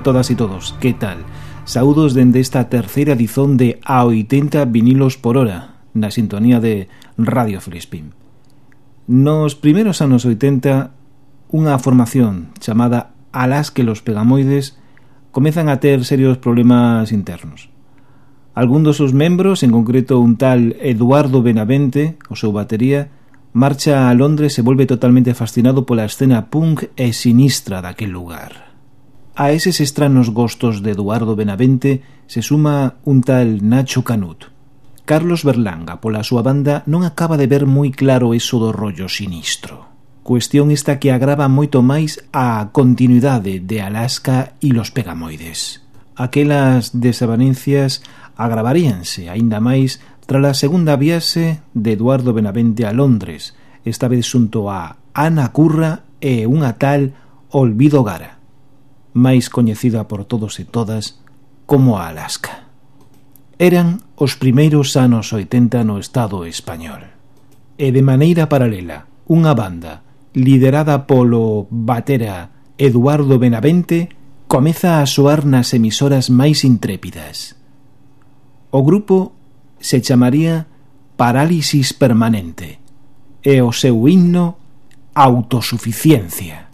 a todas e todos, que tal? Saúdos dende esta terceira edición de A80 vinilos por hora, na sintonía de Radio Filispín. Nos primeiros anos 80, unha formación chamada Alas que los Pegamoides comezan a ter serios problemas internos. Algún dos seus membros, en concreto un tal Eduardo Benavente, o seu batería, marcha a Londres e volve totalmente fascinado pola escena punk e sinistra daquel lugar. A eses estranos gostos de Eduardo Benavente se suma un tal Nacho Canut. Carlos Berlanga, pola súa banda, non acaba de ver moi claro eso do rollo sinistro. Cuestión esta que agrava moito máis a continuidade de Alaska e los pegamoides. Aquelas desavenencias agravaríanse aínda máis tras a segunda viaxe de Eduardo Benavente a Londres, esta vez xunto a Ana Curra e unha tal Olvido Gara máis coñecida por todos e todas como a Alaska. Eran os primeiros anos 80 no Estado español. E de maneira paralela, unha banda liderada polo batera Eduardo Benavente comeza a soar nas emisoras máis intrépidas. O grupo se chamaría Parálisis Permanente e o seu himno Autosuficiencia.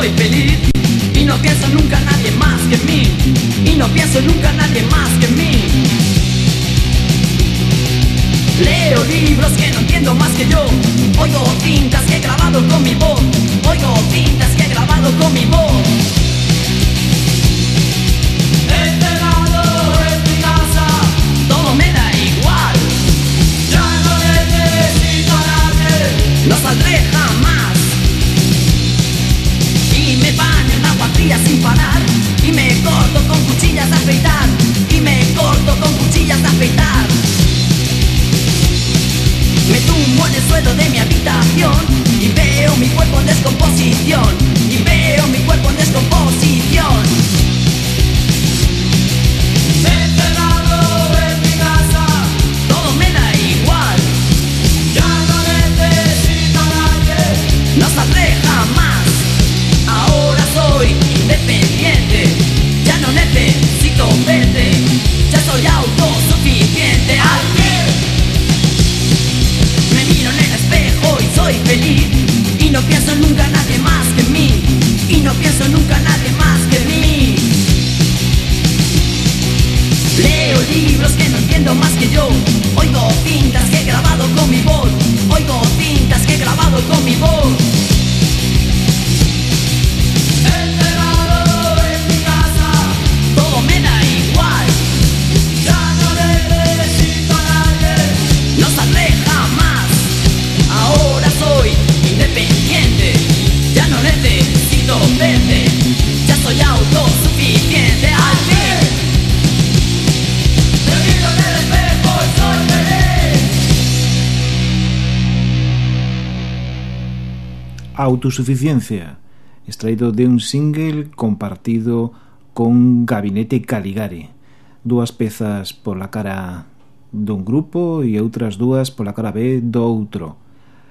Soy feliz Y no pienso nunca en nadie más que mí. Y no pienso nunca en nadie más que mí. Leo libros que no entiendo más que yo. Oigo cintas que he grabado con mi voz. Oigo cintas que he grabado con mi voz. Enterrado en mi y me baño en agua fría sin parar. Y me corto con cuchillas de afeitar Y me corto con cuchillas de afeitar. Me tumbo en el suelo de mi habitación Y veo mi cuerpo en descomposición Y veo mi cuerpo en descomposición y no pienso nunca nadie más que mí. Y no pienso nunca nadie más que mí. Leo libros que no entiendo más que yo, oigo cintas que he grabado con mi voz, Autosuficiencia, extraído de un single compartido con Gabinete Caligari. Dúas pezas pola cara dun grupo e outras dúas pola cara B do outro.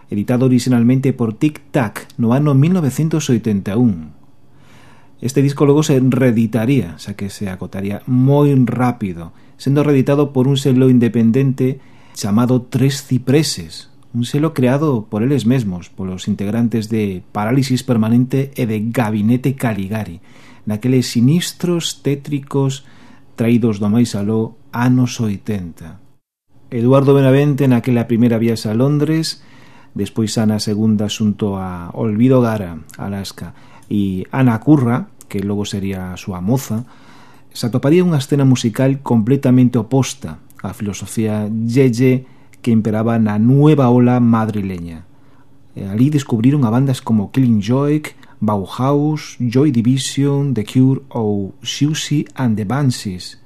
Editado originalmente por Tic Tac no ano 1981. Este disco logo se reeditaría, xa que se acotaría moi rápido, sendo reeditado por un selo independente chamado Tres Cipreses, un selo creado por eles mesmos, polos integrantes de Parálisis Permanente e de Gabinete Caligari, naqueles sinistros tétricos traídos do máis aló anos 80. Eduardo Benavente naquela primeira viaxe a Londres, despois Ana segunda xunto a Olvido Gara, Alaska, e Ana Curra, que logo sería a súa moza, se atoparía unha escena musical completamente oposta á filosofía Yeye que imperaba na nueva ola madrileña. E ali descubriron a bandas como Killing Joke, Bauhaus, Joy Division, The Cure ou Susie and the Banshees,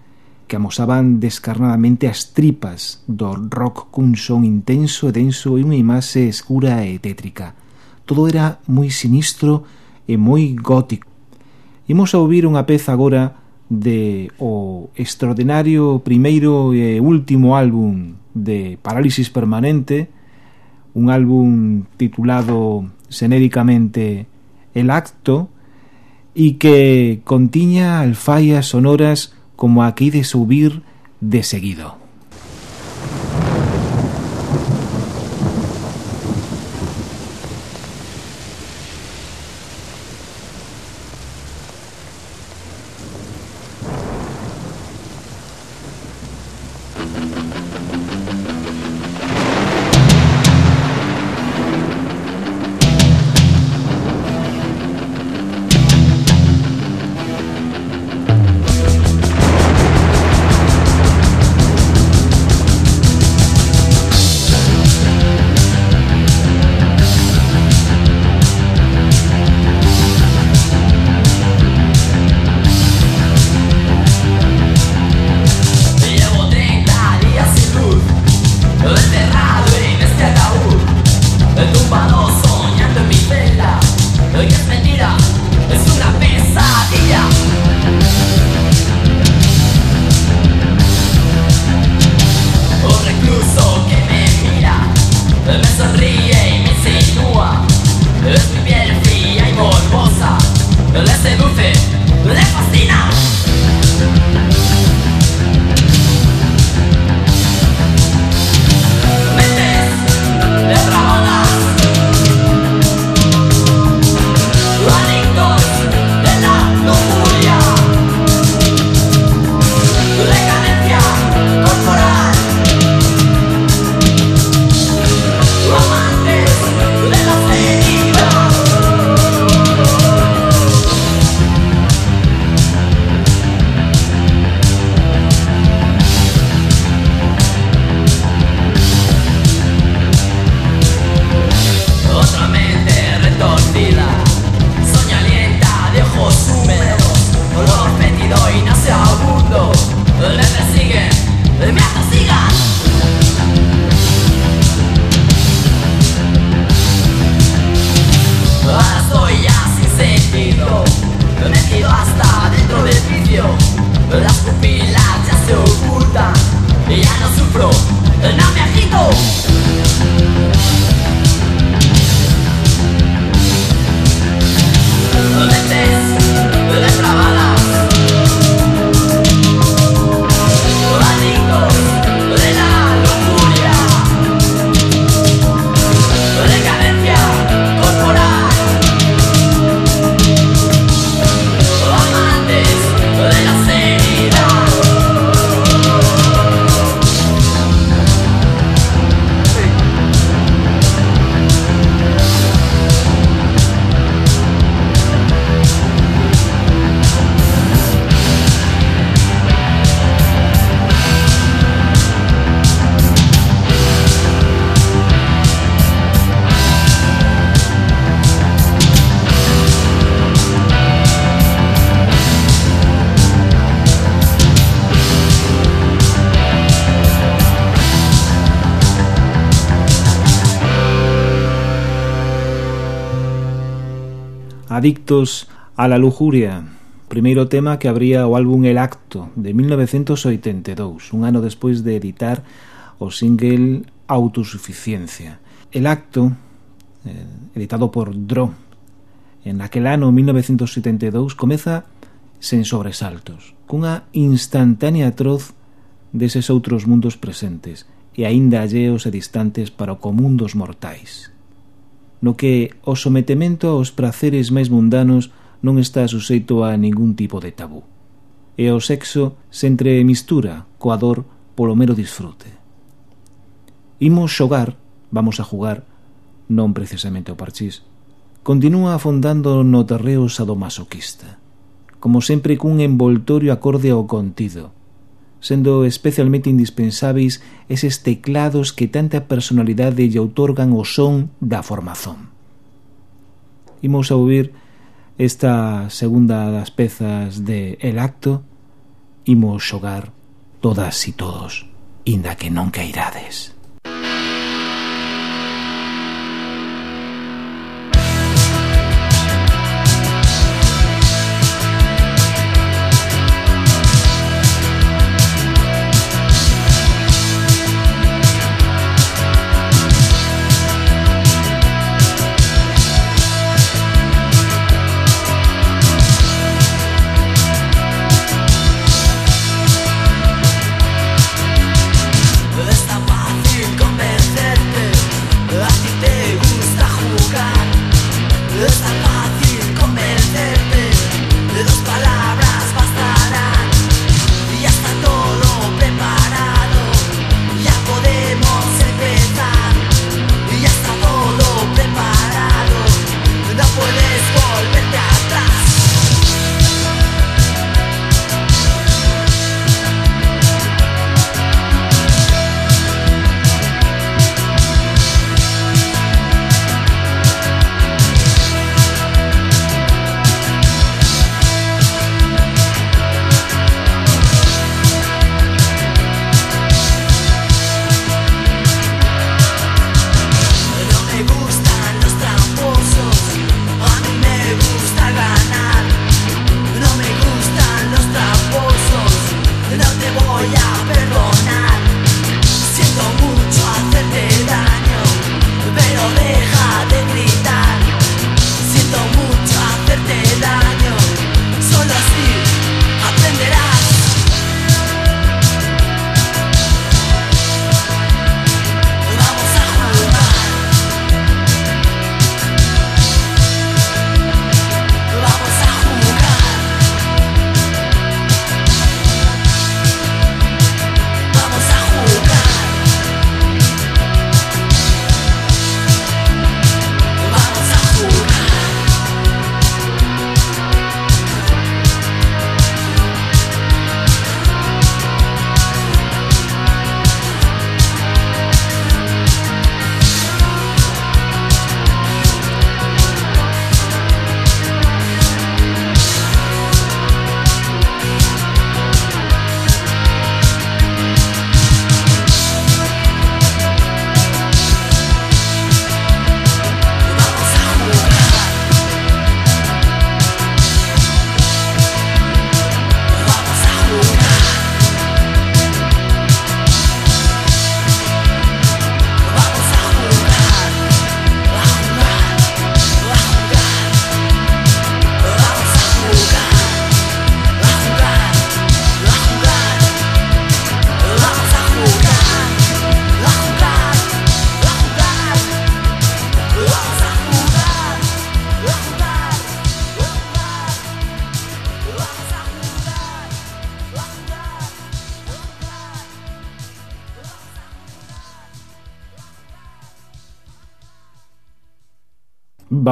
que amosaban descarnadamente as tripas do rock cun son intenso e denso e unha imaxe escura e tétrica. Todo era moi sinistro e moi gótico. Imos a ouvir unha peza agora de o extraordinario primeiro e último álbum de Parálisis Permanente, un álbum titulado xenéricamente El Acto, e que contiña alfaias sonoras como aquí de subir de seguido. Me hace así. Adictos a la lujuria primeiro tema que abría o álbum El Acto de 1982 un ano despois de editar o single Autosuficiencia. El Acto eh, editado por Dro en aquel ano 1972 comeza sen sobresaltos cunha instantánea atroz deses outros mundos presentes e aínda alleos e distantes para o común dos mortais no que o sometemento aos praceres máis mundanos non está suxeito a ningún tipo de tabú. E o sexo se entremistura coa dor polo mero disfrute. Imos xogar, vamos a jugar, non precisamente o parchís, continúa afondando no terreo sadomasoquista, como sempre cun envoltorio acorde ao contido, sendo especialmente indispensáveis eses teclados que tanta personalidade lle outorgan o son da formación. Imos a ouvir esta segunda das pezas de El Acto, imos xogar todas e todos, inda que non queirades.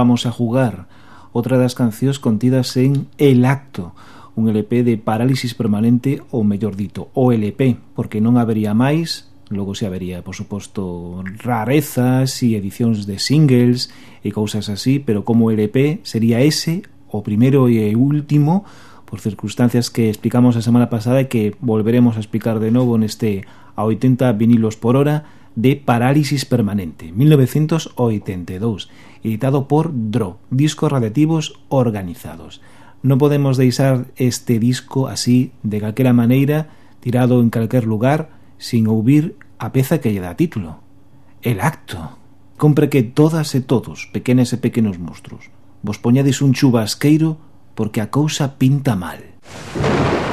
Vamos a Jugar, outra das cancións contidas en El Acto, un LP de parálisis permanente, ou mellor dito, o LP, porque non habería máis, logo se habería, por suposto, rarezas e edicións de singles e cousas así, pero como LP sería ese, o primeiro e último, por circunstancias que explicamos a semana pasada e que volveremos a explicar de novo neste a 80 vinilos por hora, de Parálisis Permanente, 1982, editado por DRO, Discos Radiativos Organizados. Non podemos deixar este disco así, de calquera maneira, tirado en calquer lugar, sin ouvir a peza que lle dá título. El acto. Compre que todas e todos, pequenes e pequenos monstruos, vos poñades un chubasqueiro porque a cousa pinta mal. Música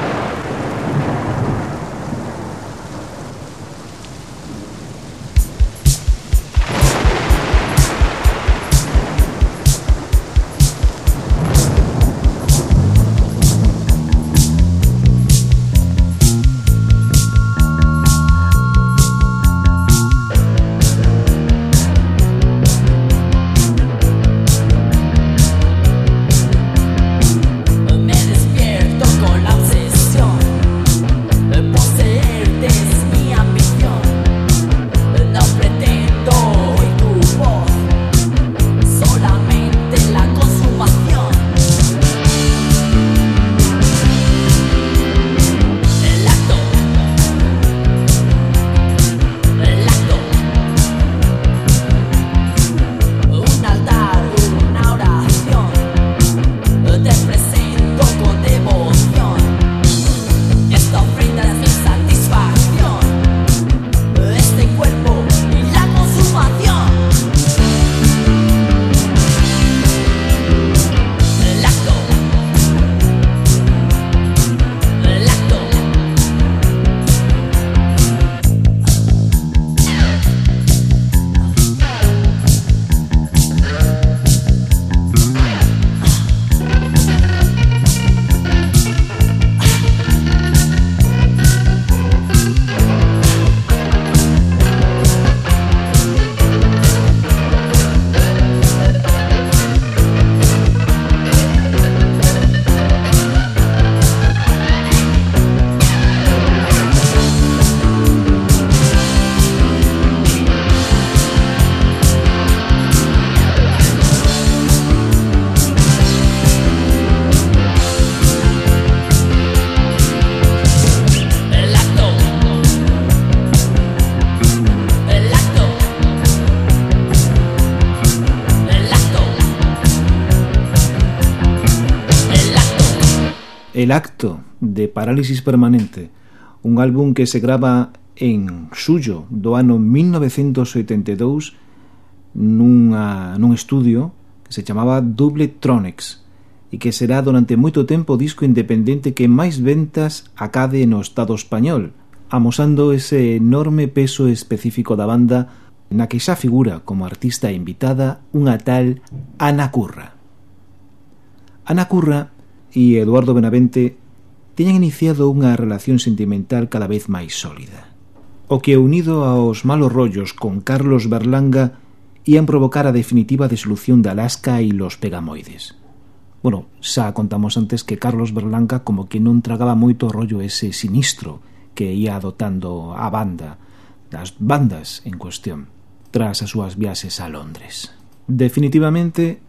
de Parálisis Permanente, un álbum que se grava en suyo do ano 1982 nunha, nun estudio que se chamaba Doubletronics e que será durante moito tempo o disco independente que máis ventas acade no Estado español, amosando ese enorme peso específico da banda na que xa figura como artista invitada unha tal Ana Curra. Ana Curra e Eduardo Benavente teñan iniciado unha relación sentimental cada vez máis sólida. O que unido aos malos rollos con Carlos Berlanga ian provocar a definitiva desolución de Alaska e los pegamoides. Bueno, xa contamos antes que Carlos Berlanga como que non tragaba moito o rollo ese sinistro que ia adotando a banda, das bandas en cuestión, tras as súas viaxes a Londres. Definitivamente,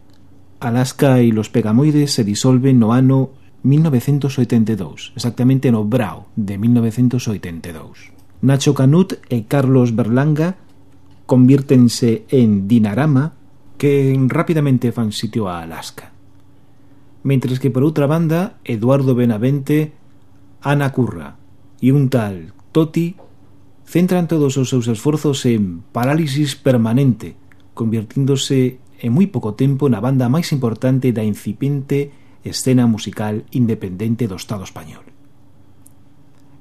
Alaska e los Pegamoides se disolven no ano 1982, exactamente no Brau de 1982. Nacho Canut e Carlos Berlanga convírtense en Dinarama, que rapidamente fan sitio a Alaska. Mentres que por outra banda, Eduardo Benavente, Ana Curra e un tal Toti centran todos os seus esforzos en parálisis permanente, convirtíndose en moi pouco tempo na banda máis importante da incipiente escena musical independente do Estado español.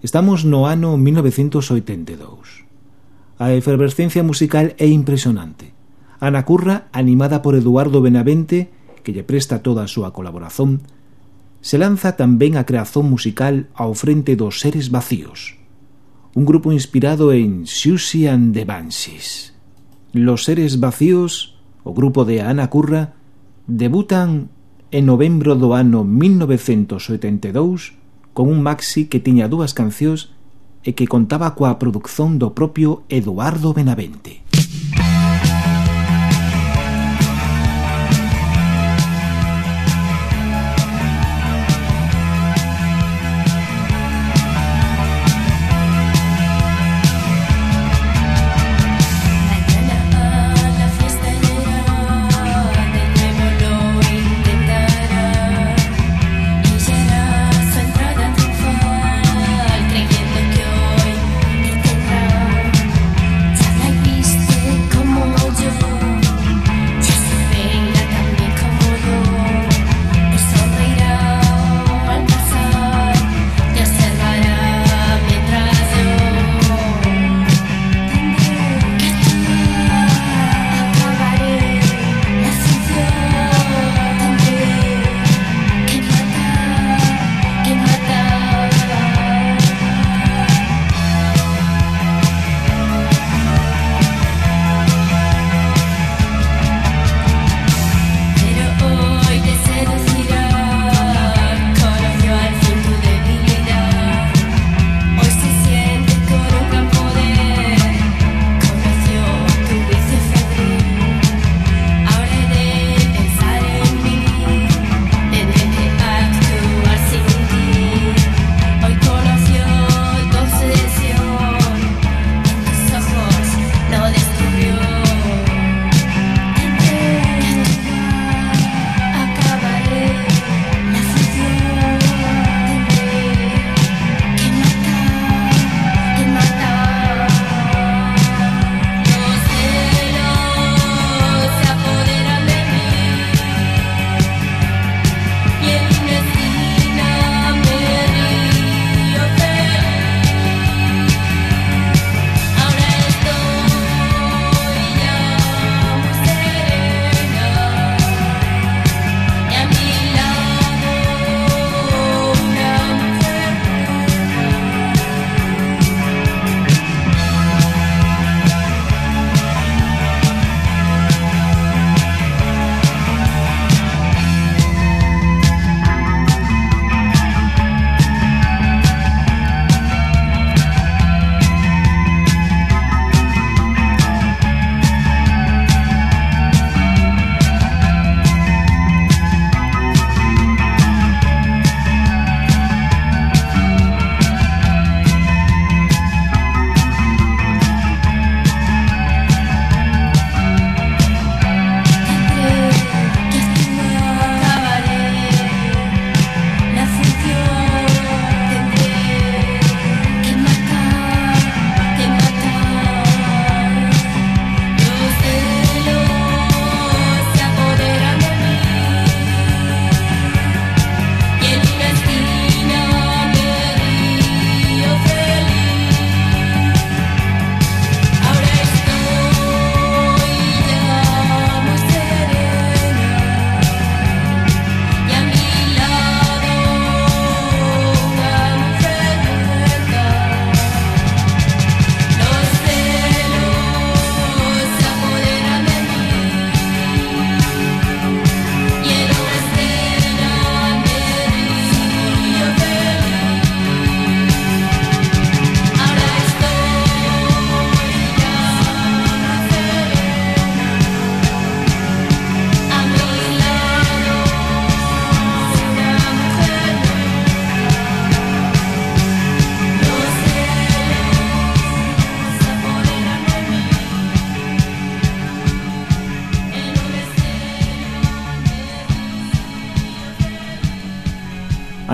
Estamos no ano 1982. A efervescencia musical é impresionante. Ana Curra, animada por Eduardo Benavente, que lle presta toda a súa colaboración, se lanza tamén a creación musical ao frente dos Seres Vacíos, un grupo inspirado en Susie and the Banshees. Los Seres Vacíos, o grupo de Ana Curra, debutan en novembro do ano 1982 con un maxi que tiña dúas cancións e que contaba coa produción do propio Eduardo Benavente.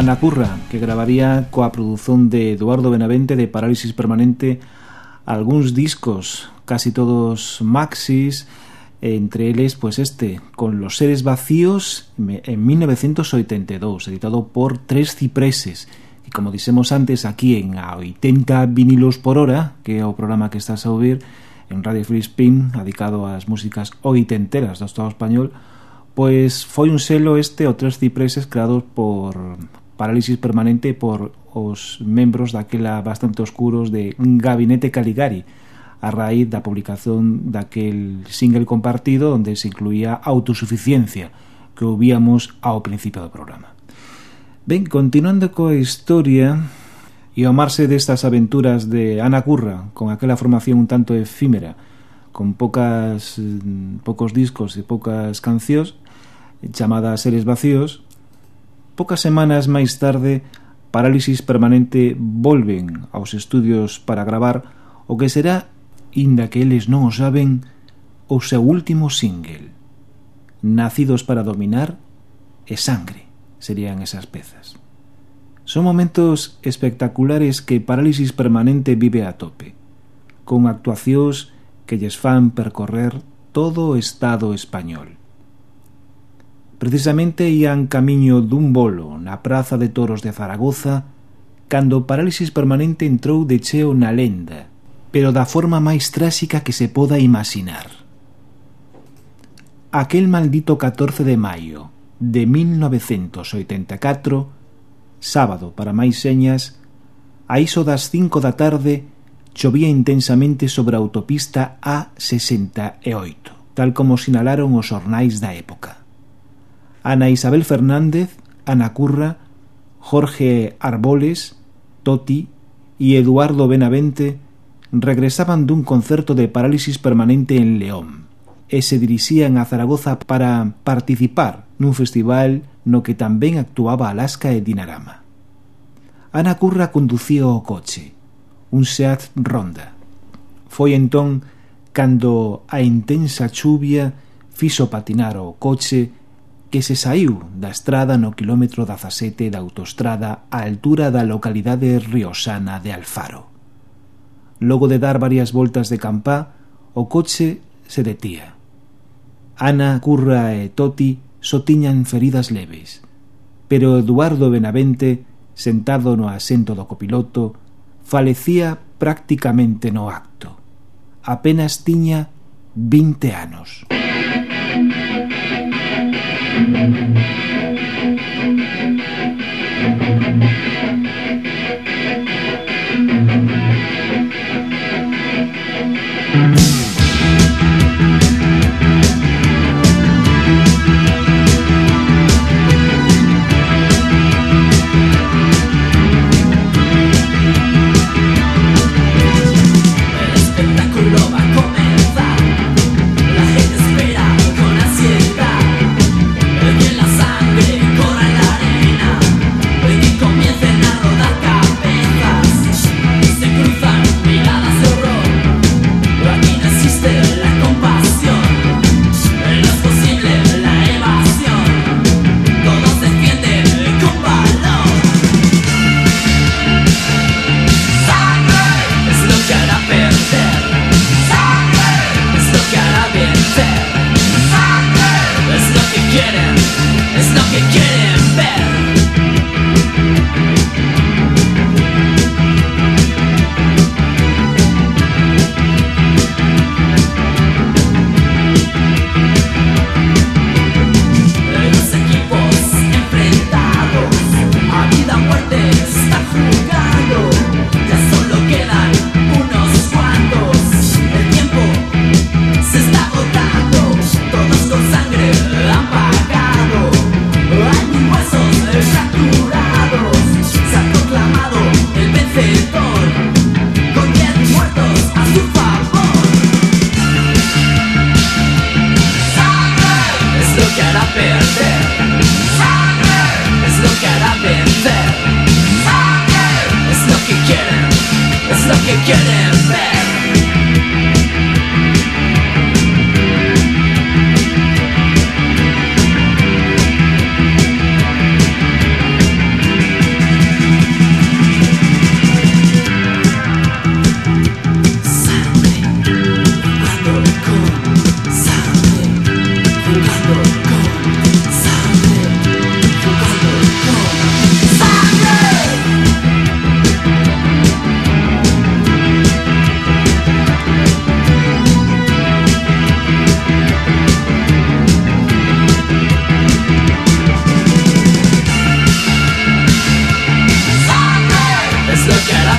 Ana Curra, que gravaría coa produción de Eduardo Benavente de Parálisis Permanente algúns discos, casi todos maxis, entre eles, pois este, con Los Seres Vacíos, en 1982, editado por Tres Cipreses, e como dixemos antes, aquí en a 80 vinilos por hora, que é o programa que estás a ouvir, en Radio Free Spin, dedicado ás músicas oitenteras do Estado Español, pois foi un selo este o tres cipreses creados por parálisis permanente por os membros daquela bastante oscuros de Gabinete Caligari, a raíz da publicación daquel single compartido onde se incluía autosuficiencia que ouvíamos ao principio do programa. Ben, continuando coa historia e ao marse destas aventuras de Ana Curra con aquela formación un tanto efímera con poucas, mm, poucos discos e poucas cancións chamadas Seres Vacíos Pocas semanas máis tarde, Parálisis Permanente volven aos estudios para gravar o que será, inda que eles non o saben, o seu último single. Nacidos para dominar e sangre serían esas pezas. Son momentos espectaculares que Parálisis Permanente vive a tope, con actuacións que lles fan percorrer todo o Estado español. Precisamente ían camiño dun bolo na Praza de Toros de Zaragoza cando parálisis permanente entrou de cheo na lenda, pero da forma máis tráxica que se poda imaginar. Aquel maldito 14 de maio de 1984, sábado para máis señas, a iso das 5 da tarde, chovía intensamente sobre a autopista A68, tal como sinalaron os ornais da época. Ana Isabel Fernández, Ana Curra, Jorge Arboles, Toti y Eduardo Benavente regresaban dun concerto de parálisis permanente en León e se dirixían a Zaragoza para participar nun festival no que tamén actuaba Alaska e Dinarama. Ana Curra conducía o coche, un Seat Ronda. Foi entón cando a intensa chuvia fixo patinar o coche que se saiu da estrada no quilómetro 17 da autostrada á altura da localidade riosana de Alfaro. Logo de dar varias voltas de campá, o coche se detía. Ana, Curra e Toti só tiñan feridas leves, pero Eduardo Benavente, sentado no asento do copiloto, falecía prácticamente no acto. Apenas tiña 20 anos. Thank mm -hmm. you.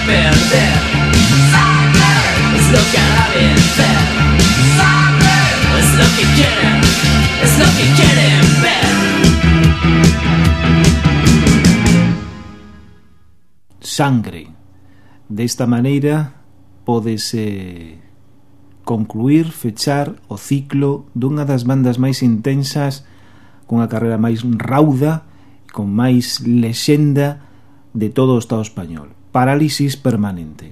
perder Sangre es lo que hará vencer Sangre es lo que quieren, es lo que quieren ver Sangre Desta maneira podese concluir, fechar o ciclo dunha das bandas máis intensas cunha carreira máis rauda con máis lexenda de todo o Estado español. Parálisis Permanente,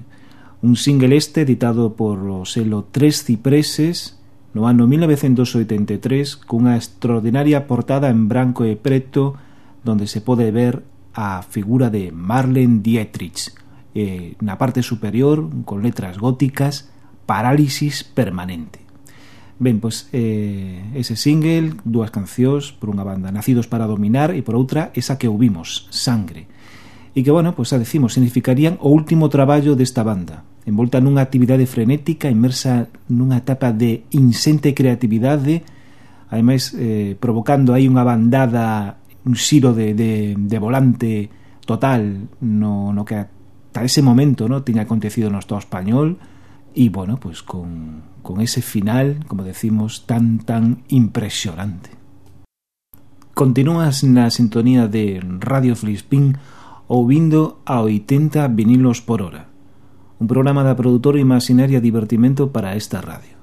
un single este editado por o selo Tres Cipreses no ano 1983 cunha extraordinaria portada en branco e preto donde se pode ver a figura de Marlene Dietrich e na parte superior, con letras góticas, Parálisis Permanente. Ben, pois, eh, ese single, dúas cancións, por unha banda Nacidos para Dominar e por outra, esa que ouvimos, Sangre, e que, bueno, pois pues, a decimos, significarían o último traballo desta banda, envolta nunha actividade frenética, inmersa nunha etapa de insente creatividade, ademais eh, provocando aí unha bandada, un xiro de, de, de volante total no, no que ata ese momento no tiña acontecido no Estado español, e, bueno, pues, con, con ese final, como decimos, tan, tan impresionante. Continúas na sintonía de Radio Flispín, ouvindo a 80 vinilos por hora. Un programa da produtora Imaginaria Divertimento para esta radio.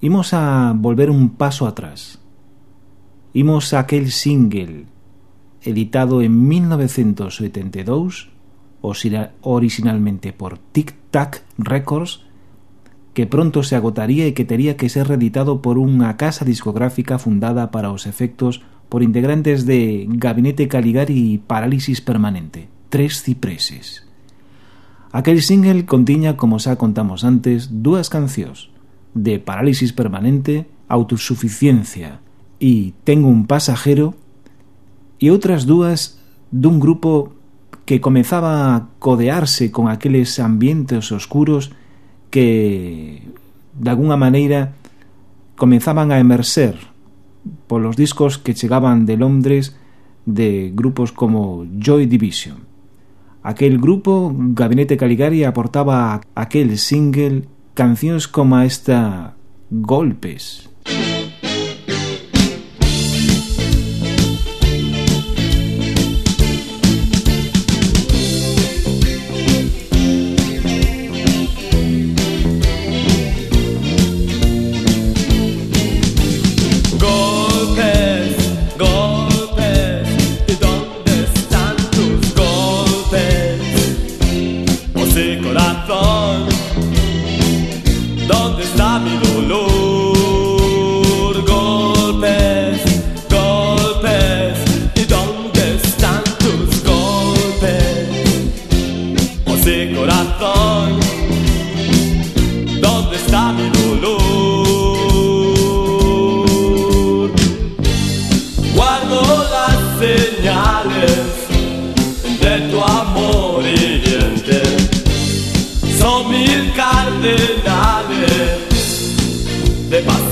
Imos a volver un paso atrás. Imos a aquel single editado en 1982 originalmente por Tic Tac Records que pronto se agotaría e que tería que ser reeditado por unha casa discográfica fundada para os efectos por integrantes de Gabinete Caligari e Parálisis Permanente, Tres Cipreses. Aquel single contiña, como xa contamos antes, dúas cancións, de Parálisis Permanente, Autosuficiencia e Tengo un Pasajero, e outras dúas dun grupo que comezaba a codearse con aqueles ambientes oscuros que, de alguna maneira, comenzaban a emerser polos discos que chegaban de Londres de grupos como Joy Division. Aquel grupo, Gabinete Caligari, aportaba aquel single cancións como esta Golpes.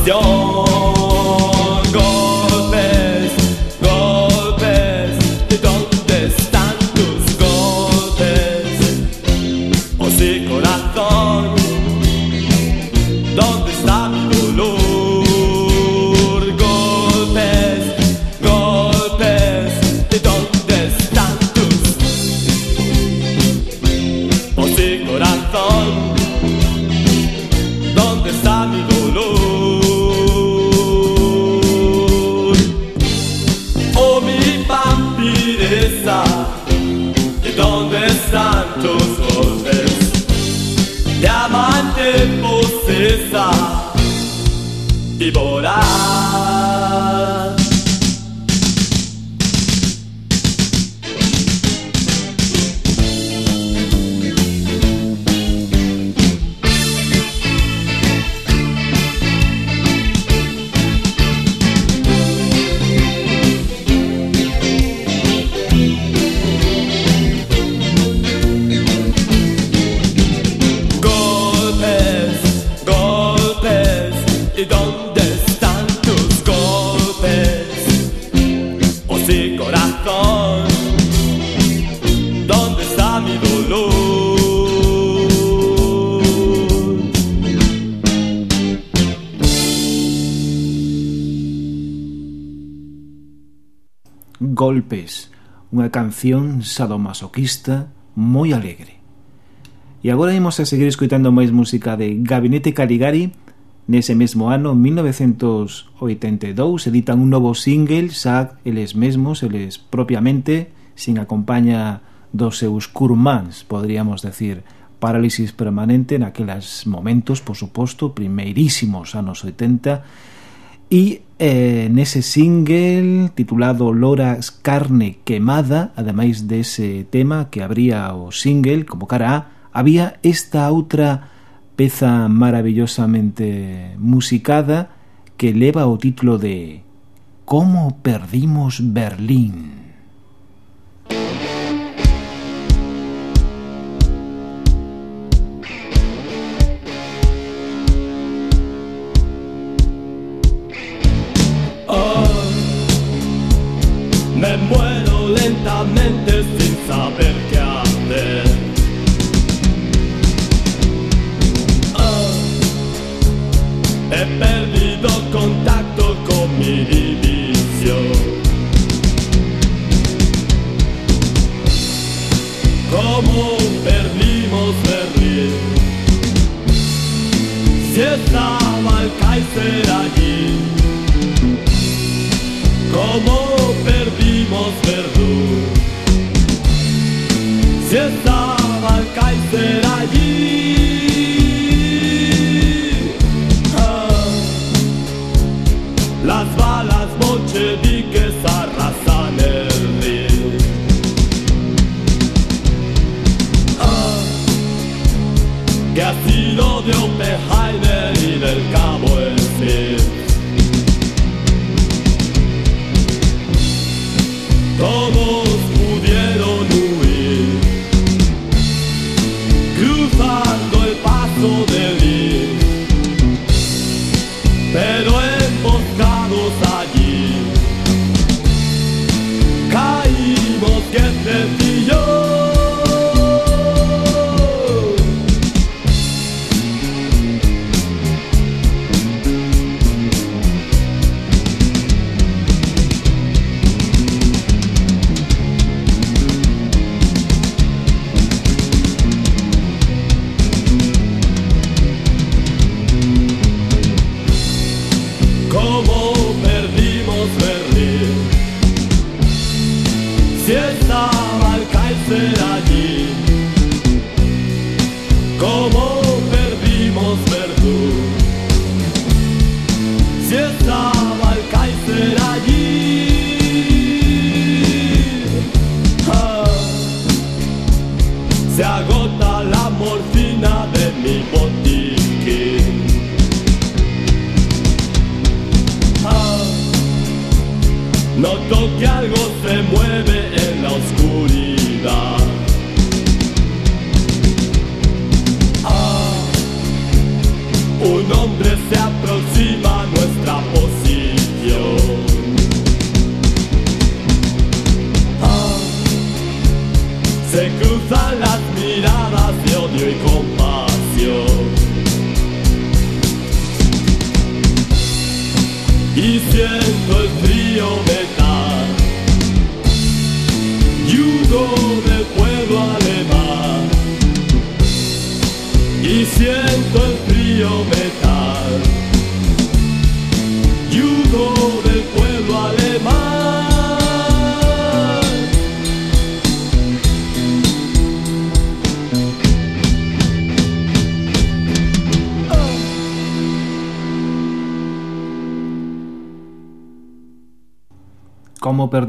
Golpes, golpes, ¿de dónde están tus golpes? Oh sí, corazón, ¿dónde está tu luz? Golpes, golpes, ¿de dónde están tus? Oh sí, corazón, ¿dónde está mi luz? canción sadomasoquista moi alegre. E agora imos a seguir escutando máis música de Gabinete Caligari Nese mesmo ano, 1982, editan un novo single, xa eles mesmos, eles propiamente, sin acompaña dos seus curmans, podríamos decir, parálisis permanente naquelas momentos, por suposto, primeirísimos anos 80, E eh, nese single titulado Loras Carne Quemada, ademais dese tema que abría o single como cara A, había esta outra peza maravillosamente musicada que leva o título de Como perdimos Berlín. Muero lentamente sin saber qué hacer. He perdido contacto con mi división. ¿Cómo perdimos Berlín? Si estaba el Kaiser allí. ¿Cómo nos ver.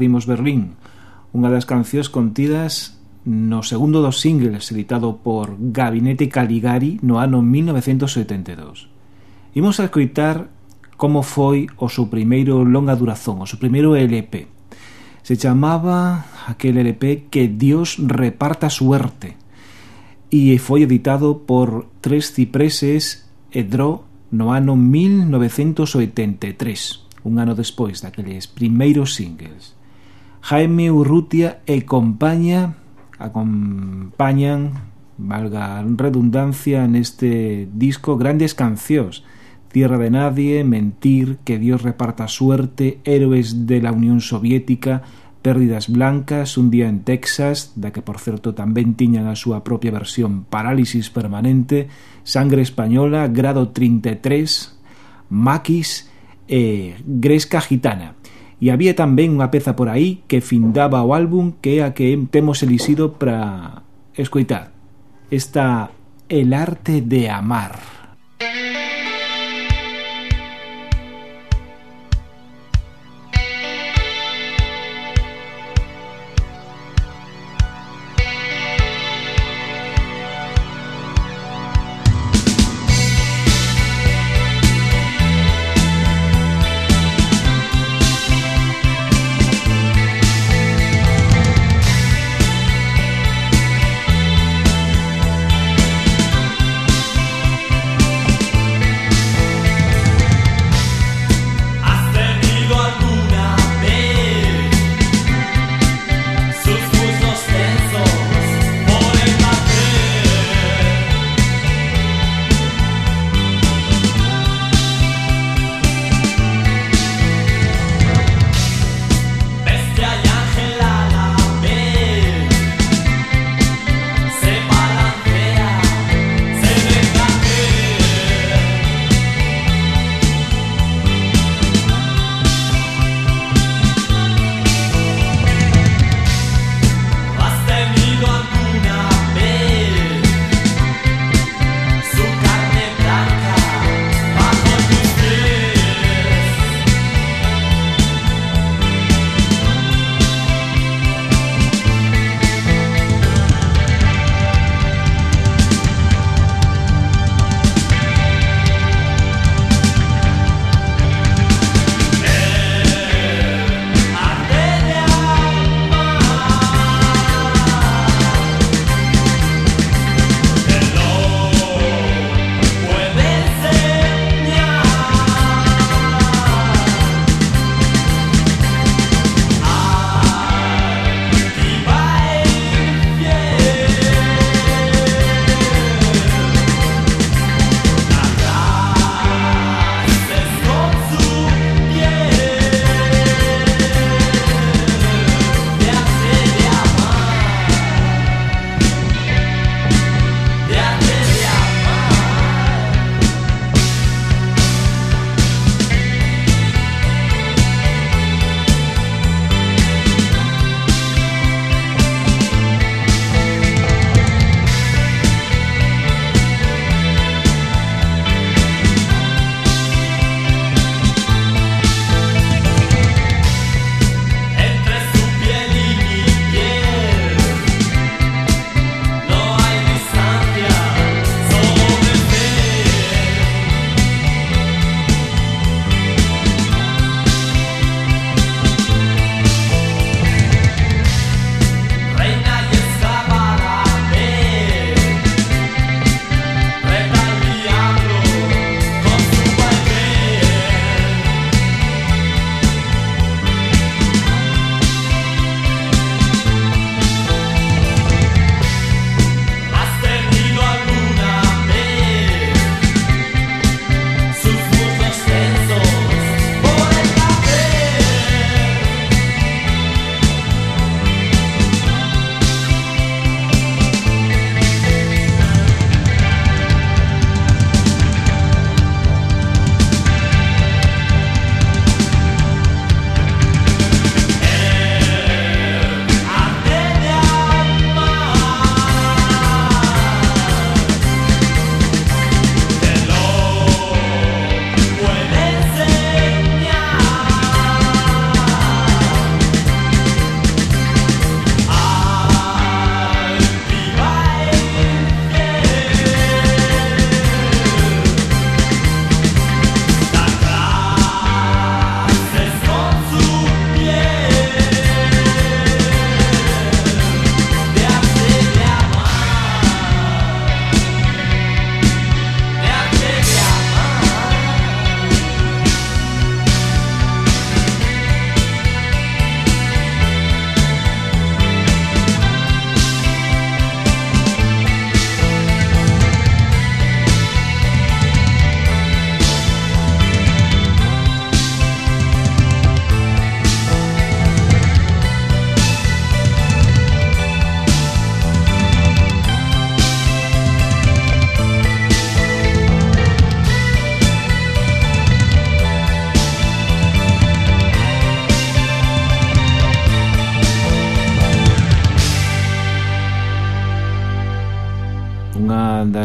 vimos Berlín, unha das cancións contidas no segundo dos singles editado por Gabinete Caligari no ano 1972. Imos a escoitar como foi o seu primeiro longa durazón, o seu primeiro LP. Se chamaba aquel LP Que Dios reparta suerte e foi editado por Tres Cipreses e Dró no ano 1983, un ano despois daqueles primeiros singles. Jaime Urrutia e compañía acompañan, valga redundancia, neste disco grandes cancións Tierra de Nadie, Mentir, Que Dios reparta suerte, Héroes de la Unión Soviética, Pérdidas Blancas, Un día en Texas, da que por certo tamén tiñan a súa propia versión Parálisis Permanente, Sangre Española, Grado 33, Maquis e Gresca Gitana. E había tamén unha peza por aí que findaba o álbum que é a que temos elixido para escoitar. Esta El arte de amar.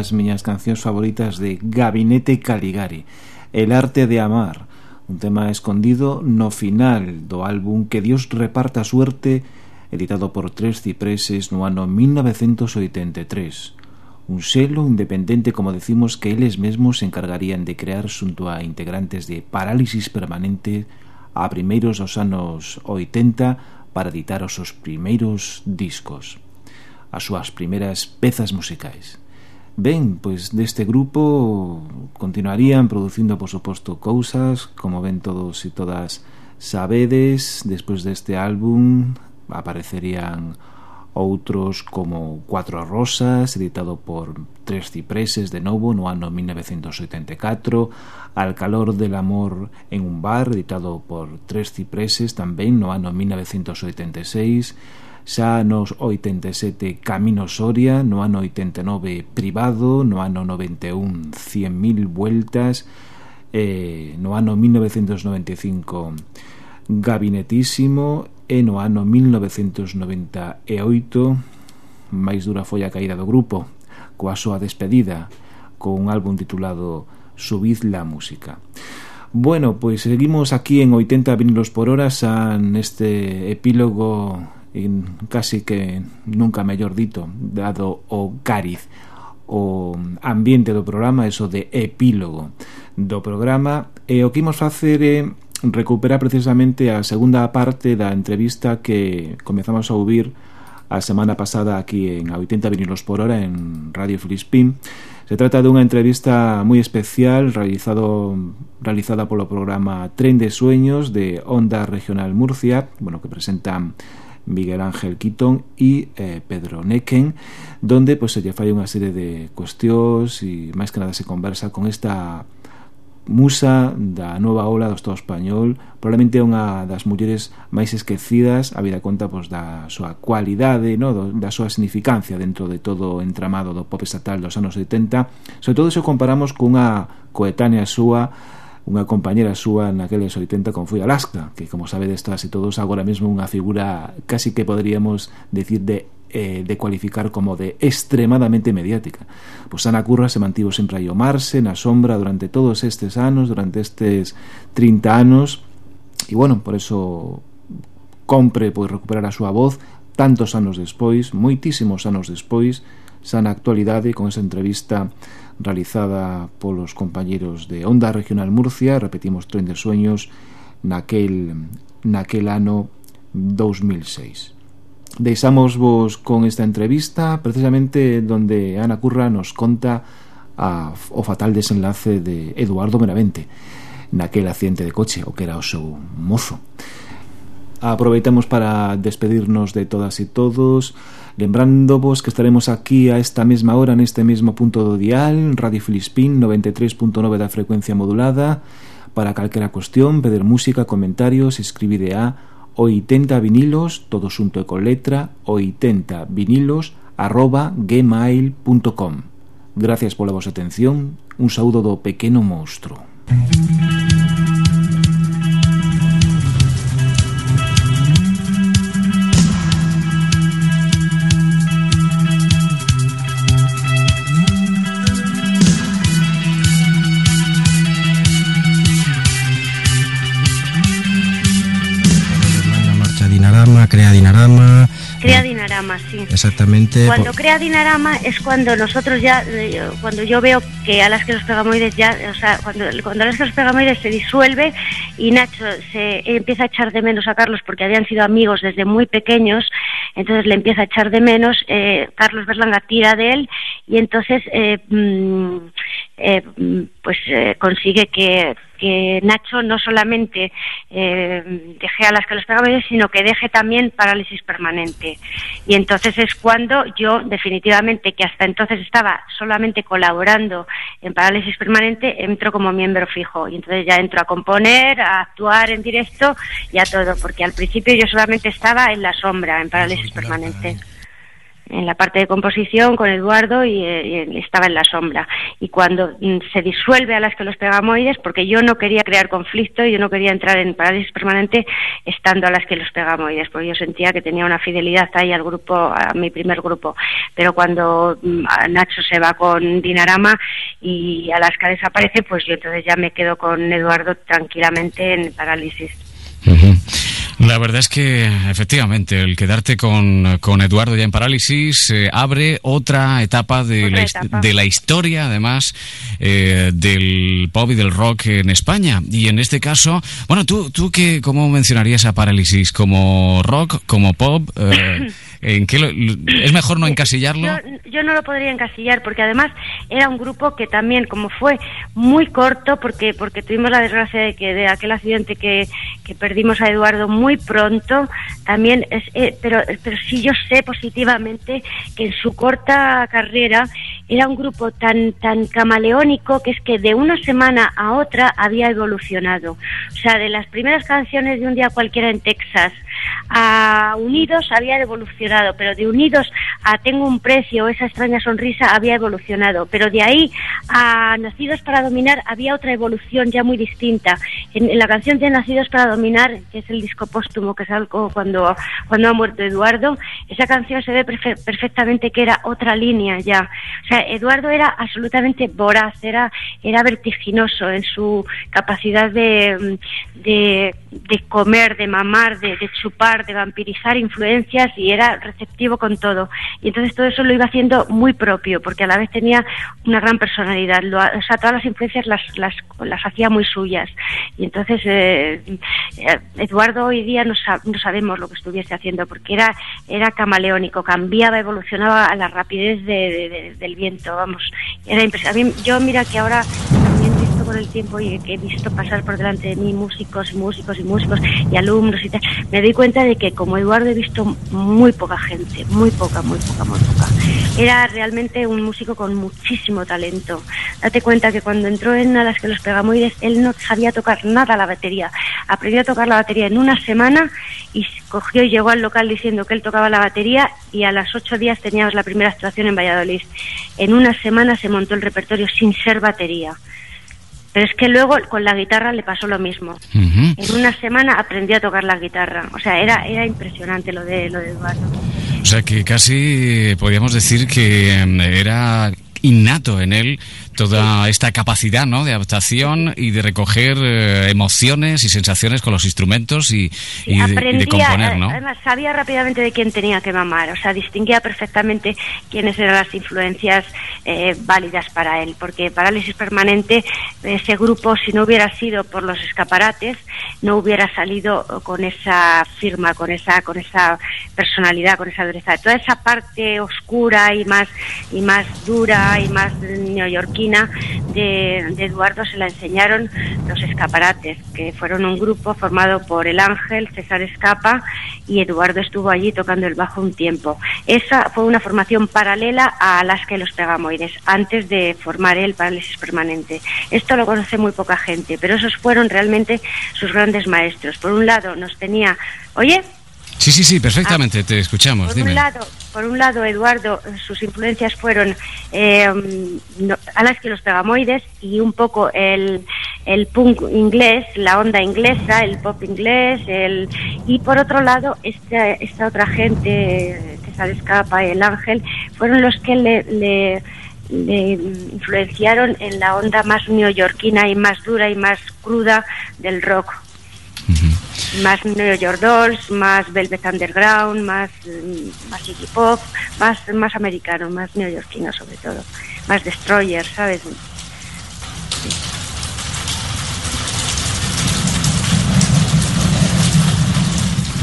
das miñas cancións favoritas de Gabinete Caligari, El arte de amar, un tema escondido no final do álbum Que Dios reparta suerte, editado por Tres Cipreses no ano 1983. Un selo independente, como decimos, que eles mesmos se encargarían de crear xunto a integrantes de Parálisis Permanente a primeiros dos anos 80 para editar os seus primeiros discos, as súas primeiras pezas musicais. Ben, pois deste grupo continuarían producindo, por suposto, cousas, como ben todos e todas sabedes, despois deste álbum aparecerían outros como Cuatro Rosas, editado por Tres Cipreses de novo no ano 1984, Al calor del amor en un bar, editado por Tres Cipreses tamén no ano 1986, xa nos 87 Camino Soria, no ano 89 Privado, no ano 91 100.000 Vueltas, eh, no ano 1995 Gabinetísimo e no ano 1998 máis dura foi a caída do grupo coa súa despedida con un álbum titulado Subid la música. Bueno, pois seguimos aquí en 80 vinilos por hora xa neste epílogo casi que nunca mellor dito, dado o cariz o ambiente do programa, eso de epílogo do programa, e o que imos facer é recuperar precisamente a segunda parte da entrevista que comezamos a ouvir a semana pasada aquí en a 80 vinilos por hora en Radio Filispín. Se trata dunha entrevista moi especial realizado realizada polo programa Tren de Sueños de Onda Regional Murcia, bueno, que presentan Miguel Ángel Quitón e eh, Pedro Nequen, donde pois, pues, se lle fai unha serie de cuestións e máis que nada se conversa con esta musa da nova ola do Estado español, probablemente unha das mulleres máis esquecidas, a vida conta pois, da súa cualidade, no? Do, da súa significancia dentro de todo o entramado do pop estatal dos anos 70, sobre todo se comparamos cunha coetánea súa unha compañera súa naqueles 80 con Foi Alaska, que como sabedes todas e todos agora mesmo unha figura casi que poderíamos decir de eh, de cualificar como de extremadamente mediática. Pois Ana Curra se mantivo sempre aí o marse, na sombra durante todos estes anos, durante estes 30 anos, e bueno, por eso compre pois recuperar a súa voz tantos anos despois, moitísimos anos despois, xa na actualidade con esa entrevista realizada polos compañeiros de Onda Regional Murcia, repetimos Tren de Sueños, naquel, naquel ano 2006. Deixamos vos con esta entrevista, precisamente donde Ana Curra nos conta a, o fatal desenlace de Eduardo Meravente, naquel accidente de coche, o que era o seu mozo. Aproveitamos para despedirnos de todas e todos Lembrándovos que estaremos aquí a esta mesma hora neste mesmo punto do dial Radio Filispín 93.9 da frecuencia modulada. Para calquera cuestión, pedir música, comentarios, escribide a 80 vinilos, todo xunto e con letra 80 vinilos arroba gmail.com Gracias pola vosa atención, un saúdo do pequeno monstro. Música crea Dinarama. Crea Dinarama, sí. Exactamente. Cuando crea Dinarama es cuando nosotros ya, eh, cuando yo veo que a las que los pegamoides ya, o sea, cuando, cuando las que los pegamoides se disuelve y Nacho se empieza a echar de menos a Carlos porque habían sido amigos desde muy pequeños, entonces le empieza a echar de menos, eh, Carlos Berlanga tira de él y entonces eh, mm, eh, pues eh, consigue que, que, Nacho no solamente eh, deje a las que los pegamoides, sino que deje también parálisis permanente. Y entonces es cuando yo definitivamente, que hasta entonces estaba solamente colaborando en parálisis permanente, entro como miembro fijo. Y entonces ya entro a componer, a actuar en directo y a todo, porque al principio yo solamente estaba en la sombra, en parálisis permanente. En la parte de composición con Eduardo y, eh, y estaba en la sombra. Y cuando mm, se disuelve a las que los pegamoides, porque yo no quería crear conflicto, yo no quería entrar en parálisis permanente estando a las que los pegamoides, porque yo sentía que tenía una fidelidad ahí al grupo, a mi primer grupo. Pero cuando mm, Nacho se va con Dinarama y Alaska desaparece, pues yo entonces ya me quedo con Eduardo tranquilamente en parálisis. Ujú. La verdad es que efectivamente el quedarte con, con Eduardo ya en parálisis eh, abre otra etapa, de, Otra la, etapa. de la historia además eh, del pop y del rock en España. Y en este caso, bueno, tú, tú qué, ¿cómo mencionarías a parálisis? ¿Como rock? ¿Como pop? Eh, ¿en qué lo- ¿Es mejor no encasillarlo? Yo, yo no lo podría encasillar porque además era un grupo que también, como fue muy corto, porque porque tuvimos la desgracia de que de aquel accidente que, que perdimos a Eduardo muy pronto, también es, eh, pero pero sí yo sé positivamente que en su corta carrera era un grupo tan tan camaleónico que es que de una semana a otra había evolucionado. O sea, de las primeras canciones de un día cualquiera en Texas a Unidos había evolucionado, pero de Unidos a Tengo un precio, esa extraña sonrisa había evolucionado, pero de ahí a Nacidos para dominar había otra evolución ya muy distinta. En, la canción de Nacidos para dominar, que es el disco póstumo que salgo cuando cuando ha muerto Eduardo, esa canción se ve perfe- perfectamente que era otra línea ya. O sea, Eduardo era absolutamente voraz, era era vertiginoso en su capacidad de de, comer, de mamar, de chupar, de vampirizar influencias y era receptivo con todo. Y entonces todo eso lo iba haciendo muy propio, porque a la vez tenía una gran personalidad. Lo o sea, todas las influencias las, las, las hacía muy suyas. Y entonces eh, eh, Eduardo hoy día no, sa- no sabemos lo que estuviese haciendo, porque era, era camaleónico, cambiaba, evolucionaba a la rapidez de- de- de- del viento, vamos. Era impresionante. A mí- Yo mira que ahora también visto con el tiempo y que he visto pasar por delante de mí músicos y músicos y músicos y alumnos y tal, me doy cuenta de que como Eduardo he visto muy poca gente, muy poca, muy poca, muy poca. Era realmente un músico con muchísimo talento. Date cuenta que cuando entró en A las que los pegamoides, él no sabía tocar nada la batería. Aprendió a tocar la batería en una semana y cogió y llegó al local diciendo que él tocaba la batería y a las ocho días teníamos la primera actuación en Valladolid. En una semana se montó el repertorio sin ser batería. Pero es que luego con la guitarra le pasó lo mismo. En una semana aprendió a tocar la guitarra. O sea, era, era impresionante lo de, lo de Eduardo. O sea que casi podríamos decir que em, era innato en él toda esta capacidad ¿no? de adaptación y de recoger eh, emociones y sensaciones con los instrumentos y, y de, y de aprendía, componer, ¿no? eh, además sabía rápidamente de quién tenía que mamar, o sea, distinguía perfectamente quiénes eran las influencias eh, válidas para él, porque Parálisis Permanente, ese grupo, si no hubiera sido por los escaparates, no hubiera salido con esa firma, con esa, con esa personalidad, con esa dureza. Toda esa parte oscura y más, y más dura y más neoyorquina de, de Eduardo se la enseñaron los escaparates, que fueron un grupo formado por El Ángel, César Escapa y Eduardo estuvo allí tocando el bajo un tiempo. Esa fue una formación paralela a las que los pegamoides, antes de formar el parálisis permanente. Esto lo conoce muy poca gente, pero esos fueron realmente sus grandes maestros. Por un lado nos tenía, oye, Sí, sí, sí, perfectamente, te escuchamos, por dime. un lado, por un lado, Eduardo, sus influencias fueron eh, no- a las que los pegamoides y un poco el, el punk inglés, la onda inglesa, el pop inglés, el y por otro lado, esta, esta otra gente, César Escapa el Ángel, fueron los que le, le le influenciaron en la onda más neoyorquina y más dura y más cruda del rock más New York Dolls, más Velvet Underground, más, mm, más Iggy Pop, más, más americano, más neoyorquino sobre todo, más Destroyer, ¿sabes?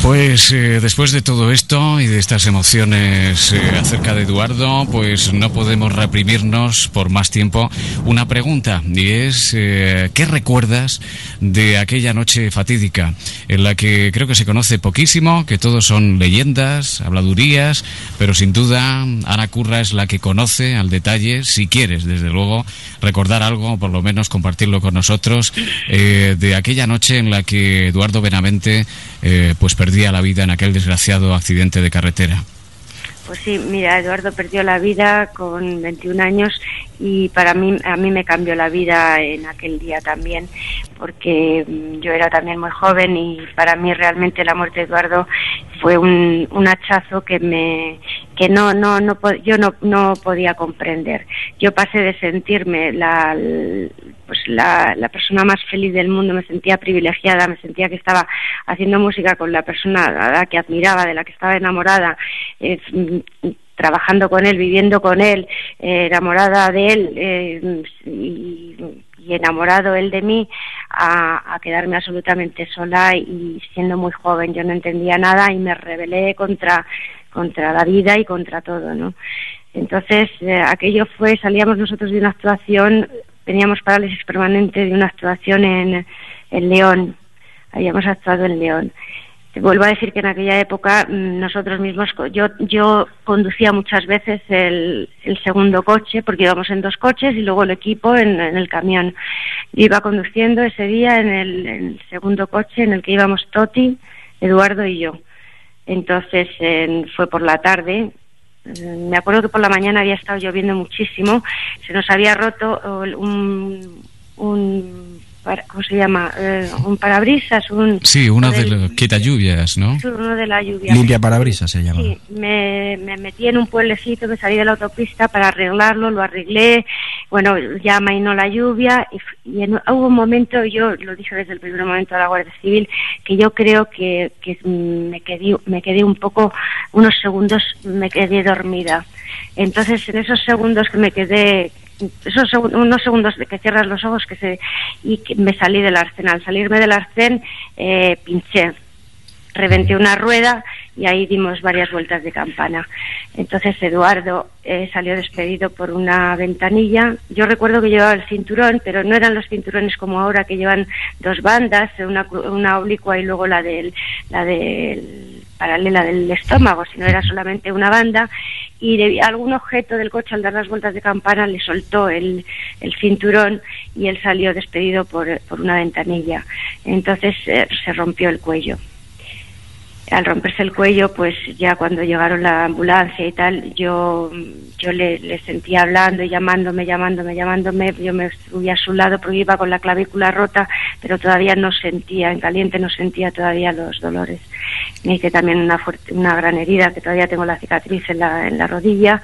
Pues eh, después de todo esto y de estas emociones eh, acerca de Eduardo, pues no podemos reprimirnos por más tiempo. Una pregunta y es eh, ¿qué recuerdas de aquella noche fatídica en la que creo que se conoce poquísimo, que todos son leyendas, habladurías, pero sin duda Ana Curra es la que conoce al detalle, si quieres desde luego recordar algo, por lo menos compartirlo con nosotros, de aquella noche en la que Eduardo Benavente eh, pues perdía la vida en aquel desgraciado accidente de carretera. Pues sí, mira, Eduardo perdió la vida con 21 años y para mí, a mí me cambió la vida en aquel día también, porque mm, yo era también muy joven y para mí realmente la muerte de Eduardo fue un, un hachazo que me, que no, no, no, yo no, no podía comprender. Yo pasé de sentirme la, pues la, la persona más feliz del mundo, me sentía privilegiada, me sentía que estaba haciendo música con la persona a la que admiraba, de la que estaba enamorada, eh, trabajando con él, viviendo con él, eh, enamorada de él eh, y, enamorado él de mí, a, a quedarme absolutamente sola y siendo muy joven. Yo no entendía nada y me rebelé contra, contra la vida y contra todo, ¿no? Entonces, eh, aquello fue, salíamos nosotros de una actuación, teníamos parálisis permanente de una actuación en, en León, habíamos actuado en León. Vuelvo a decir que en aquella época mm, nosotros mismos, yo, yo conducía muchas veces el, el segundo coche, porque íbamos en dos coches y luego el equipo en, el camión. Yo iba conduciendo ese día en el, segundo coche en el que íbamos Toti, Eduardo y yo. Entonces en- fue por la tarde. Eh, Me acuerdo que por la mañana había estado lloviendo muchísimo. Se nos había roto eh, un, un para- ¿cómo se llama? Eh, un parabrisas, un Sí, uno de los quita lluvias, ¿no? Uno de la lluvia. Limpia parabrisas se llama. Sí, me, me metí en un pueblecito, me salí de la autopista para arreglarlo, lo arreglé, bueno, ya mainó la lluvia y, y en- hubo un momento, yo lo dije desde el primer momento a la Guardia Civil, que yo creo que, que me, quedé, me quedé un poco, unos segundos me quedé dormida. Entonces en esos segundos que me quedé, esos unos segundos de que cierras los ojos que se, y que me salí del arcén. Al salirme del arcén eh, pinché reventé una rueda y ahí dimos varias vueltas de campana. Entonces Eduardo eh, salió despedido por una ventanilla. Yo recuerdo que llevaba el cinturón, pero no eran los cinturones como ahora que llevan dos bandas, una, una oblicua y luego la del, la del paralela del estómago, sino era solamente una banda y de- algún objeto del coche al dar las vueltas de campana le soltó el, el cinturón y él salió despedido por, por una ventanilla. Entonces eh, se rompió el cuello al romperse el cuello, pues ya cuando llegaron la ambulancia y tal, yo, yo le, sentía hablando y llamándome, llamándome, llamándome. Yo me subí a su lado porque iba con la clavícula rota, pero todavía no sentía, en caliente no sentía todavía los dolores. Me hice también una, fuerte, una gran herida, que todavía tengo la cicatriz en la, en la rodilla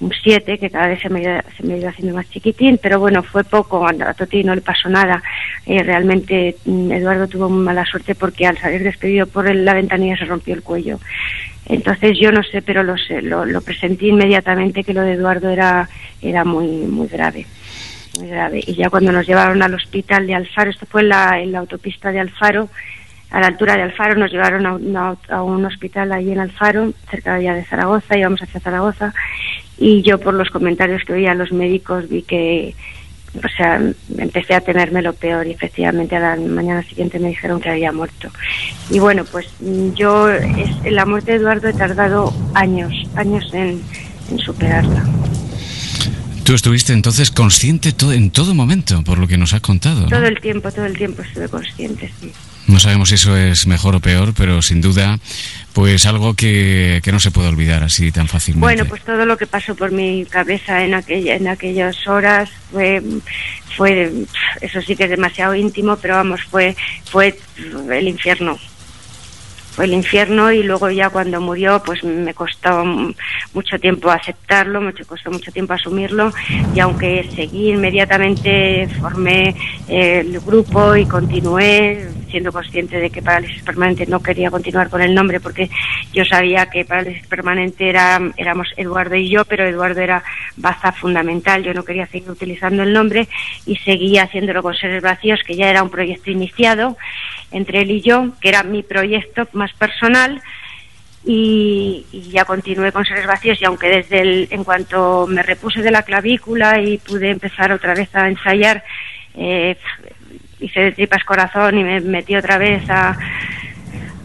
un 7, que cada vez se me, iba- se me iba haciendo más chiquitín, pero bueno, fue poco, a Toti no le pasó nada. Eh, realmente mm, Eduardo tuvo mala suerte porque al salir despedido por la ventanilla se rompió el cuello. Entonces yo no sé, pero lo, sé, lo presentí inmediatamente que lo de Eduardo era, era muy, muy grave. Muy grave. Y ya cuando nos llevaron al hospital de Alfaro, esto fue en la, en la autopista de Alfaro, a la altura de Alfaro, nos llevaron a un, a- un hospital ahí en Alfaro, cerca ya de Zaragoza, íbamos hacia Zaragoza, y yo por los comentarios que oía a los médicos vi que, o sea, empecé a temerme lo peor y efectivamente a la mañana siguiente me dijeron que había muerto. Y bueno, pues mm, yo, es, la muerte de Eduardo he tardado años, años en, en superarla. Tú estuviste entonces consciente to- en todo momento, por lo que nos has contado. ¿no? Todo el tiempo, todo el tiempo estuve consciente, sí. No sabemos si eso es mejor o peor, pero sin duda, pues algo que, que no se puede olvidar así tan fácilmente. Bueno, pues todo lo que pasó por mi cabeza en aquella, en aquellas horas fue, fue, eso sí que es demasiado íntimo, pero vamos, fue, fue el infierno. El infierno y luego ya cuando murió, pues me costó mucho tiempo aceptarlo, me costó mucho tiempo asumirlo y aunque seguí inmediatamente, formé eh, el grupo y continué siendo consciente de que parálisis permanente no quería continuar con el nombre porque yo sabía que parálisis permanente era, éramos Eduardo y yo, pero Eduardo era baza fundamental, yo no quería seguir utilizando el nombre y seguía haciéndolo con Seres Vacíos, que ya era un proyecto iniciado entre él y yo, que era mi proyecto más personal y, ya continué con Seres Vacíos y aunque desde el, en cuanto me repuse de la clavícula y pude empezar otra vez a ensayar, eh, hice de tripas corazón y me metí otra vez a,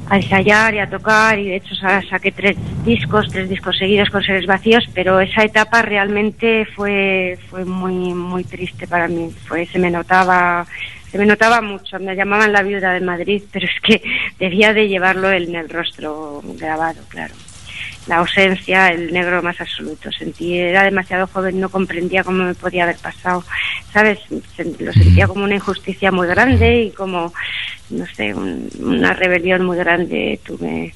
a ensayar y a tocar y de hecho sa- saqué tres discos, tres discos seguidos con Seres Vacíos, pero esa etapa realmente fue fue muy muy triste para mí, fue se me notaba se me notaba mucho, me llamaban la viuda de Madrid, pero es que debía de llevarlo en el rostro grabado, claro. la ausencia, el negro más absoluto. Sentí, era demasiado joven, no comprendía cómo me podía haber pasado, ¿sabes? Lo sentía como una injusticia muy grande y como, no sé, una rebelión muy grande tuve.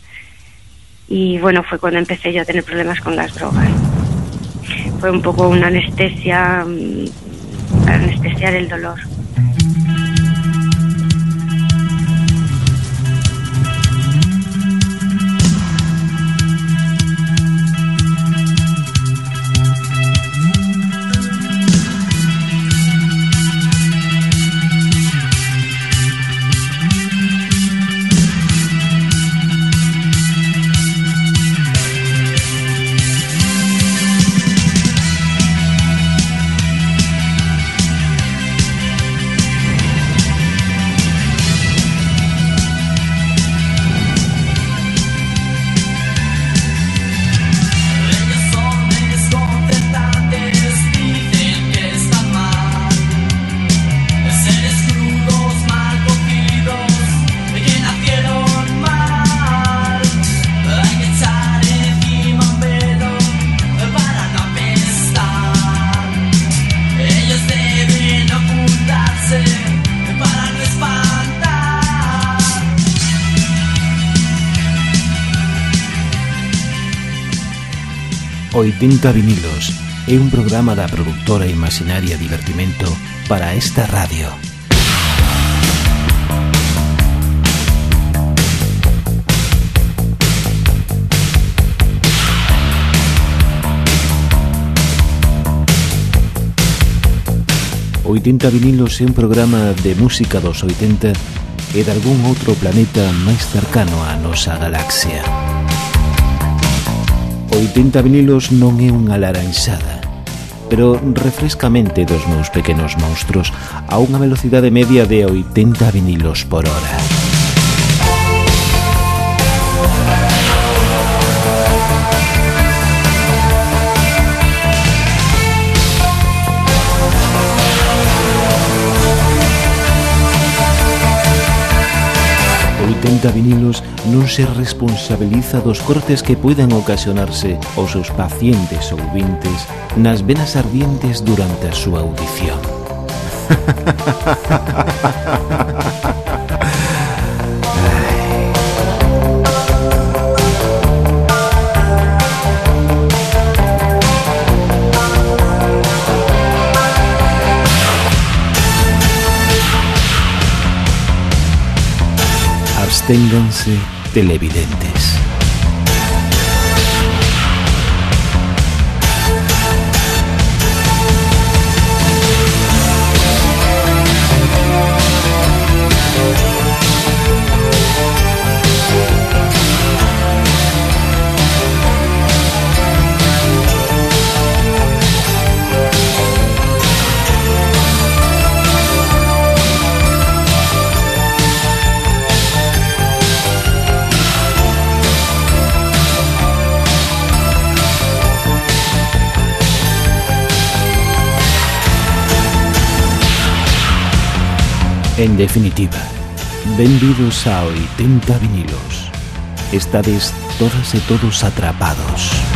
Y bueno, fue cuando empecé yo a tener problemas con las drogas. Fue un poco una anestesia, mm, para anestesiar el dolor. 80 vinilos é un programa da produtora Imaginaria Divertimento para esta radio. O 80 vinilos é un programa de música dos 80 e de algún outro planeta máis cercano á nosa galaxia. 80 vinilos non é unha laranxada pero refrescamente dos meus pequenos monstruos a unha velocidade media de 80 vinilos por hora. Vinilos non se responsabiliza dos cortes que poidan ocasionarse aos seus pacientes ou vintes nas venas ardientes durante a súa audición. absténganse televidentes. En definitiva, benvidos a 80 vinilos. Estades todas e todos atrapados.